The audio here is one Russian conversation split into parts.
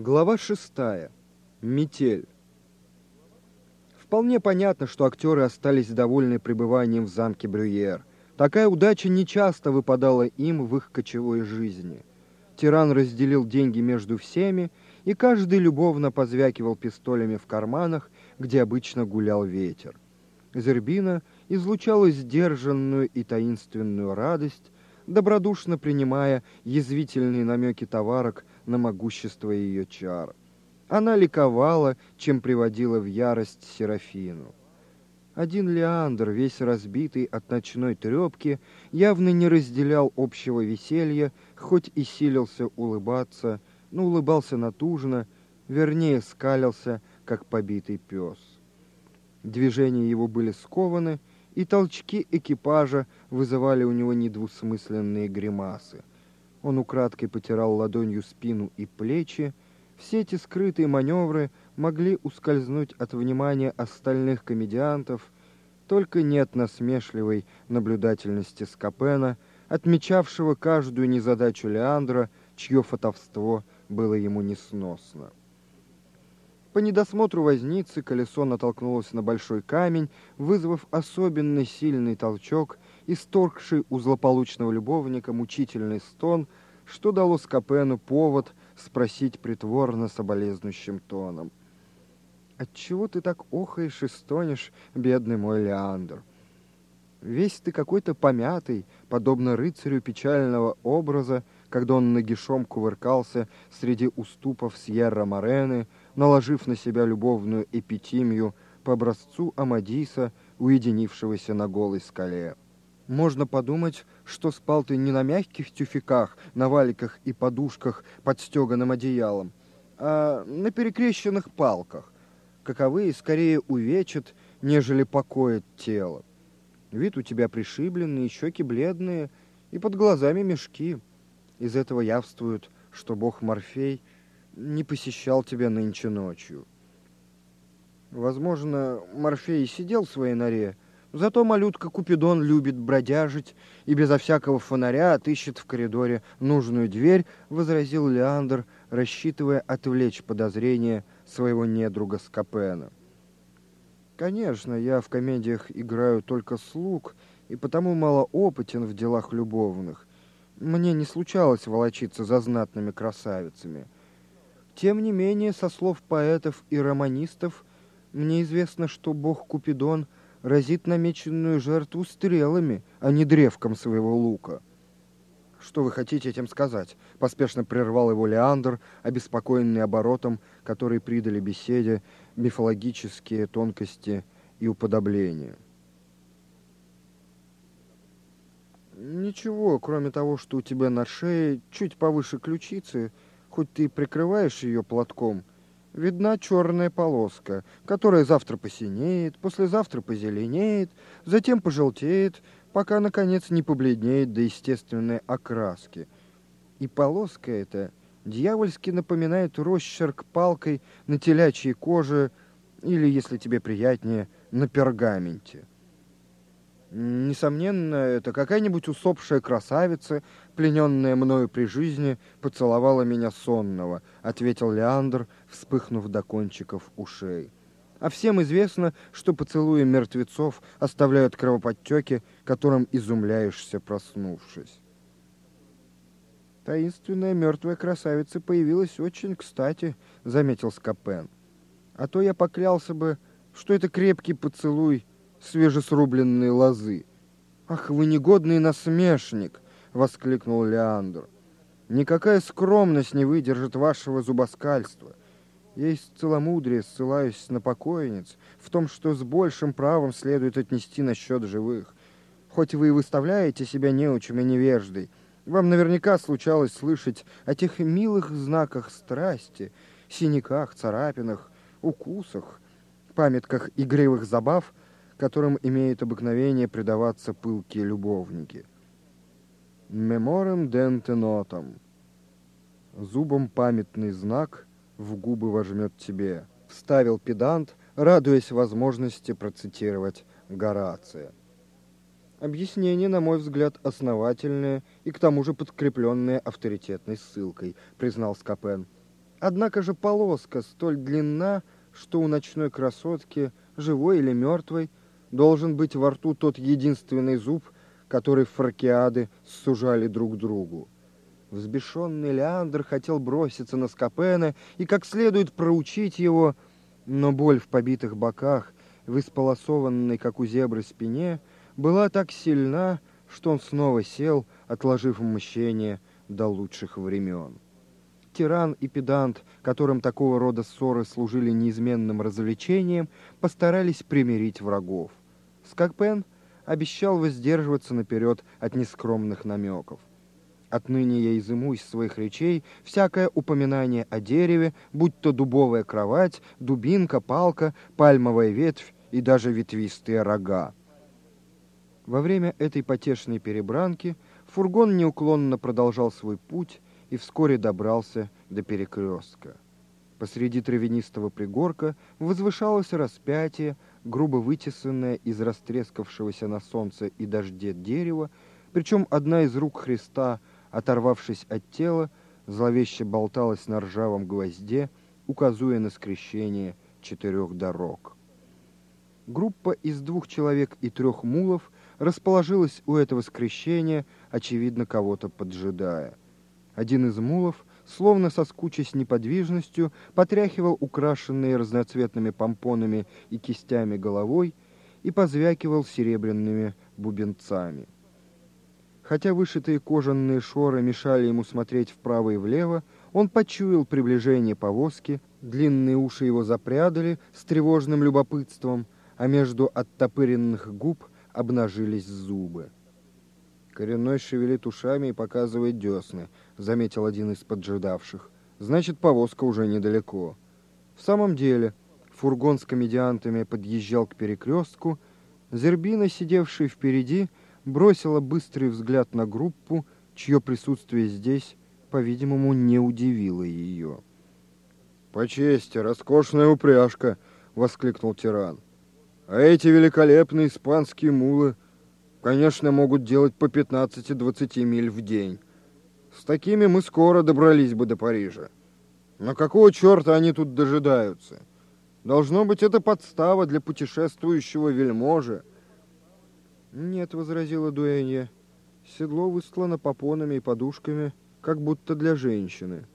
Глава шестая. Метель. Вполне понятно, что актеры остались довольны пребыванием в замке Брюер. Такая удача нечасто выпадала им в их кочевой жизни. Тиран разделил деньги между всеми, и каждый любовно позвякивал пистолями в карманах, где обычно гулял ветер. Зербина излучала сдержанную и таинственную радость, добродушно принимая язвительные намеки товарок на могущество ее чар. Она ликовала, чем приводила в ярость Серафину. Один Леандр, весь разбитый от ночной трепки, явно не разделял общего веселья, хоть и силился улыбаться, но улыбался натужно, вернее, скалился, как побитый пес. Движения его были скованы, и толчки экипажа вызывали у него недвусмысленные гримасы. Он украдкой потирал ладонью спину и плечи. Все эти скрытые маневры могли ускользнуть от внимания остальных комедиантов, только не от насмешливой наблюдательности Скопена, отмечавшего каждую незадачу Леандра, чье фотовство было ему несносно. По недосмотру возницы колесо натолкнулось на большой камень, вызвав особенно сильный толчок, исторгший у злополучного любовника мучительный стон, что дало Скопену повод спросить притворно соболезнующим тоном. «Отчего ты так охаешь и стонешь, бедный мой Леандр? Весь ты какой-то помятый, подобно рыцарю печального образа, когда он нагишом кувыркался среди уступов Сьерра-Морены, наложив на себя любовную эпитимию по образцу Амадиса, уединившегося на голой скале. Можно подумать, что спал ты не на мягких тюфяках, на валиках и подушках под стеганым одеялом, а на перекрещенных палках, каковые скорее увечат, нежели покоят тело. Вид у тебя пришибленный, щеки бледные, и под глазами мешки. Из этого явствует, что бог Морфей не посещал тебя нынче ночью. Возможно, Морфей сидел в своей норе, зато малютка Купидон любит бродяжить и безо всякого фонаря отыщет в коридоре нужную дверь, возразил Леандр, рассчитывая отвлечь подозрения своего недруга Скопена. Конечно, я в комедиях играю только слуг, и потому мало опытен в делах любовных. Мне не случалось волочиться за знатными красавицами. Тем не менее, со слов поэтов и романистов, мне известно, что бог Купидон разит намеченную жертву стрелами, а не древком своего лука. «Что вы хотите этим сказать?» — поспешно прервал его Леандр, обеспокоенный оборотом, который придали беседе мифологические тонкости и уподобления. Ничего, кроме того, что у тебя на шее чуть повыше ключицы, хоть ты и прикрываешь ее платком, видна черная полоска, которая завтра посинеет, послезавтра позеленеет, затем пожелтеет, пока, наконец, не побледнеет до естественной окраски. И полоска эта дьявольски напоминает росчерк палкой на телячьей коже или, если тебе приятнее, на пергаменте. Несомненно, это какая-нибудь усопшая красавица, плененная мною при жизни, поцеловала меня сонного, ответил Леандр, вспыхнув до кончиков ушей. А всем известно, что поцелуи мертвецов оставляют кровоподтеки, которым изумляешься, проснувшись. Таинственная мертвая красавица появилась очень кстати, заметил Скопен. А то я поклялся бы, что это крепкий поцелуй свежесрубленные лозы. «Ах, вы негодный насмешник!» — воскликнул Леандр. «Никакая скромность не выдержит вашего зубоскальства. Есть целомудрие, ссылаюсь на покойниц, в том, что с большим правом следует отнести насчет живых. Хоть вы и выставляете себя неучим и невеждой, вам наверняка случалось слышать о тех милых знаках страсти, синяках, царапинах, укусах, памятках игривых забав — которым имеют обыкновение предаваться пылкие любовники. Меморем денте нотам. Зубом памятный знак в губы вожмет тебе, вставил педант, радуясь возможности процитировать Горация. Объяснение, на мой взгляд, основательное и к тому же подкрепленное авторитетной ссылкой, признал Скопен. Однако же полоска столь длинна, что у ночной красотки, живой или мертвой, должен быть во рту тот единственный зуб, который фракиады сужали друг другу. Взбешенный Леандр хотел броситься на Скопена и как следует проучить его, но боль в побитых боках, в исполосованной, как у зебры, спине, была так сильна, что он снова сел, отложив мщение до лучших времен. Тиран и педант, которым такого рода ссоры служили неизменным развлечением, постарались примирить врагов. Скакпен обещал воздерживаться наперед от нескромных намеков. Отныне я изыму из своих речей всякое упоминание о дереве, будь то дубовая кровать, дубинка, палка, пальмовая ветвь и даже ветвистые рога. Во время этой потешной перебранки фургон неуклонно продолжал свой путь и вскоре добрался до перекрестка. Посреди травянистого пригорка возвышалось распятие, грубо вытесанное из растрескавшегося на солнце и дожде дерева, причем одна из рук Христа – оторвавшись от тела, зловеще болталась на ржавом гвозде, указуя на скрещение четырех дорог. Группа из двух человек и трех мулов расположилась у этого скрещения, очевидно, кого-то поджидая. Один из мулов, словно соскучась неподвижностью, потряхивал украшенные разноцветными помпонами и кистями головой и позвякивал серебряными бубенцами. Хотя вышитые кожаные шоры мешали ему смотреть вправо и влево, он почуял приближение повозки, длинные уши его запрядали с тревожным любопытством, а между оттопыренных губ обнажились зубы. «Коренной шевелит ушами и показывает десны», — заметил один из поджидавших. «Значит, повозка уже недалеко». В самом деле, фургон с комедиантами подъезжал к перекрестку, Зербина, сидевший впереди, — бросила быстрый взгляд на группу, чье присутствие здесь, по-видимому, не удивило ее. «По чести, роскошная упряжка!» — воскликнул тиран. «А эти великолепные испанские мулы, конечно, могут делать по 15-20 миль в день. С такими мы скоро добрались бы до Парижа. Но какого черта они тут дожидаются? Должно быть, это подстава для путешествующего вельможи, «Нет», — возразила дуэнья, — «седло выстлано попонами и подушками, как будто для женщины».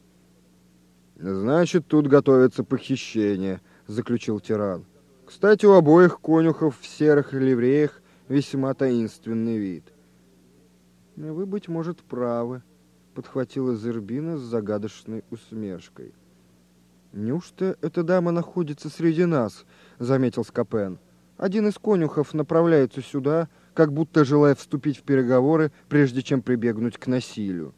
«Значит, тут готовится похищение», — заключил тиран. «Кстати, у обоих конюхов в серых ливреях весьма таинственный вид». «Вы, быть может, правы», — подхватила Зербина с загадочной усмешкой. «Неужто эта дама находится среди нас?» — заметил Скопен. «Один из конюхов направляется сюда, — как будто желая вступить в переговоры, прежде чем прибегнуть к насилию.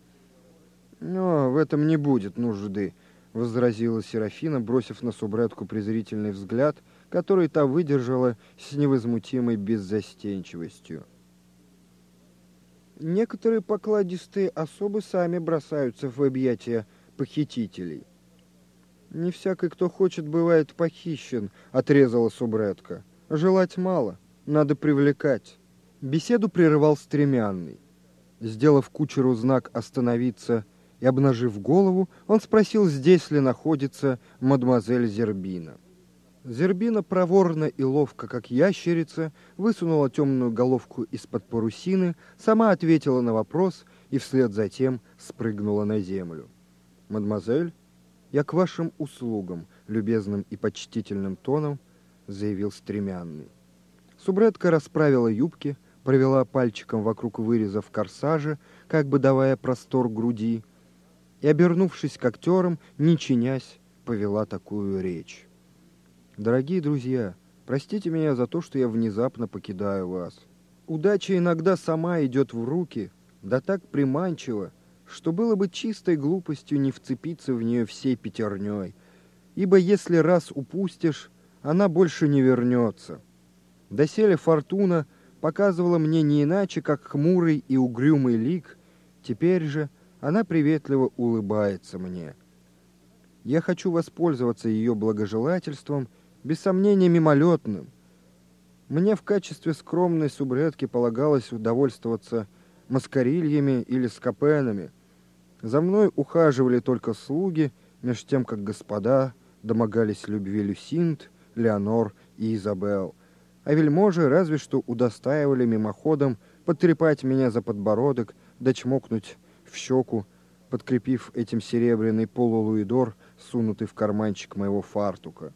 «Но в этом не будет нужды», — возразила Серафина, бросив на субретку презрительный взгляд, который та выдержала с невозмутимой беззастенчивостью. Некоторые покладистые особы сами бросаются в объятия похитителей. «Не всякий, кто хочет, бывает похищен», — отрезала субретка. «Желать мало, надо привлекать». Беседу прерывал стремянный. Сделав кучеру знак «Остановиться» и обнажив голову, он спросил, здесь ли находится мадемуазель Зербина. Зербина проворно и ловко, как ящерица, высунула темную головку из-под парусины, сама ответила на вопрос и вслед за тем спрыгнула на землю. «Мадемуазель, я к вашим услугам», — любезным и почтительным тоном заявил стремянный. Субретка расправила юбки, провела пальчиком вокруг выреза в корсаже, как бы давая простор груди, и, обернувшись к актерам, не чинясь, повела такую речь. «Дорогие друзья, простите меня за то, что я внезапно покидаю вас. Удача иногда сама идет в руки, да так приманчиво, что было бы чистой глупостью не вцепиться в нее всей пятерней, ибо если раз упустишь, она больше не вернется. Доселе фортуна — показывала мне не иначе, как хмурый и угрюмый лик, теперь же она приветливо улыбается мне. Я хочу воспользоваться ее благожелательством, без сомнения мимолетным. Мне в качестве скромной субредки полагалось удовольствоваться маскарильями или скопенами. За мной ухаживали только слуги, меж тем, как господа домогались любви Люсинт, Леонор и Изабел, а вельможи разве что удостаивали мимоходом потрепать меня за подбородок да чмокнуть в щеку, подкрепив этим серебряный полулуидор, сунутый в карманчик моего фартука.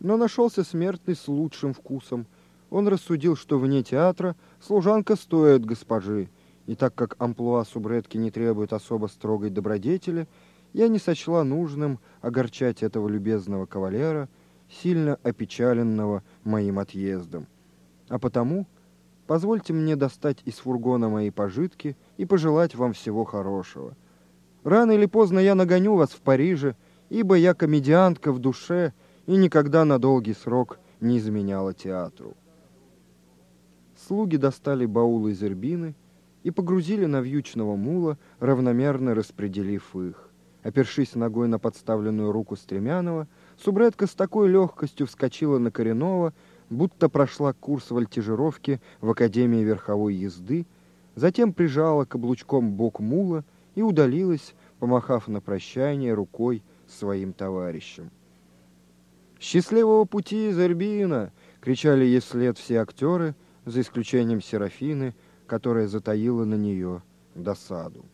Но нашелся смертный с лучшим вкусом. Он рассудил, что вне театра служанка стоит госпожи, и так как амплуа субредки не требует особо строгой добродетели, я не сочла нужным огорчать этого любезного кавалера, сильно опечаленного моим отъездом. А потому позвольте мне достать из фургона мои пожитки и пожелать вам всего хорошего. Рано или поздно я нагоню вас в Париже, ибо я комедиантка в душе и никогда на долгий срок не изменяла театру. Слуги достали баулы из эрбины и погрузили на вьючного мула, равномерно распределив их. Опершись ногой на подставленную руку Стремянова, Субредка с такой легкостью вскочила на Коренова, будто прошла курс вольтижировки в Академии верховой езды, затем прижала каблучком бок мула и удалилась, помахав на прощание рукой своим товарищам. «Счастливого пути, Зербина!» — кричали ей вслед все актеры, за исключением Серафины, которая затаила на нее досаду.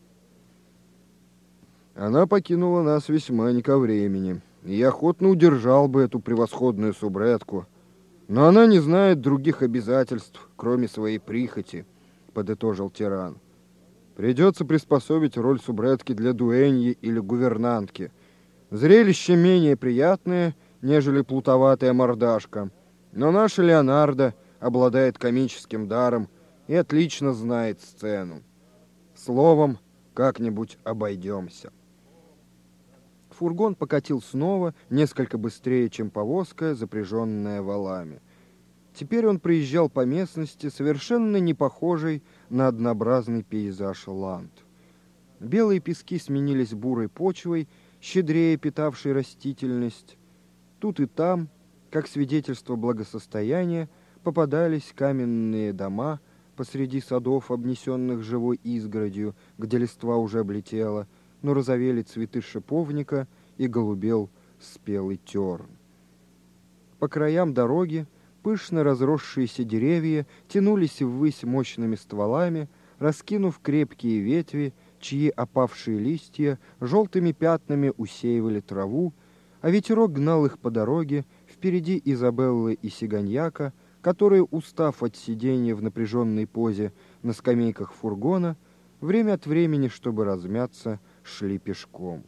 Она покинула нас весьма не ко времени, и я охотно удержал бы эту превосходную субредку, но она не знает других обязательств, кроме своей прихоти, — подытожил тиран. Придется приспособить роль субредки для дуэньи или гувернантки. Зрелище менее приятное, нежели плутоватая мордашка, но наша Леонардо обладает комическим даром и отлично знает сцену. Словом, как-нибудь обойдемся. Фургон покатил снова, несколько быстрее, чем повозка, запряженная валами. Теперь он проезжал по местности, совершенно не похожей на однообразный пейзаж ланд. Белые пески сменились бурой почвой, щедрее питавшей растительность. Тут и там, как свидетельство благосостояния, попадались каменные дома посреди садов, обнесенных живой изгородью, где листва уже облетела, но розовели цветы шиповника и голубел спелый терн. По краям дороги пышно разросшиеся деревья тянулись ввысь мощными стволами, раскинув крепкие ветви, чьи опавшие листья желтыми пятнами усеивали траву, а ветерок гнал их по дороге, впереди Изабеллы и Сиганьяка, которые, устав от сидения в напряженной позе на скамейках фургона, время от времени, чтобы размяться, шли пешком.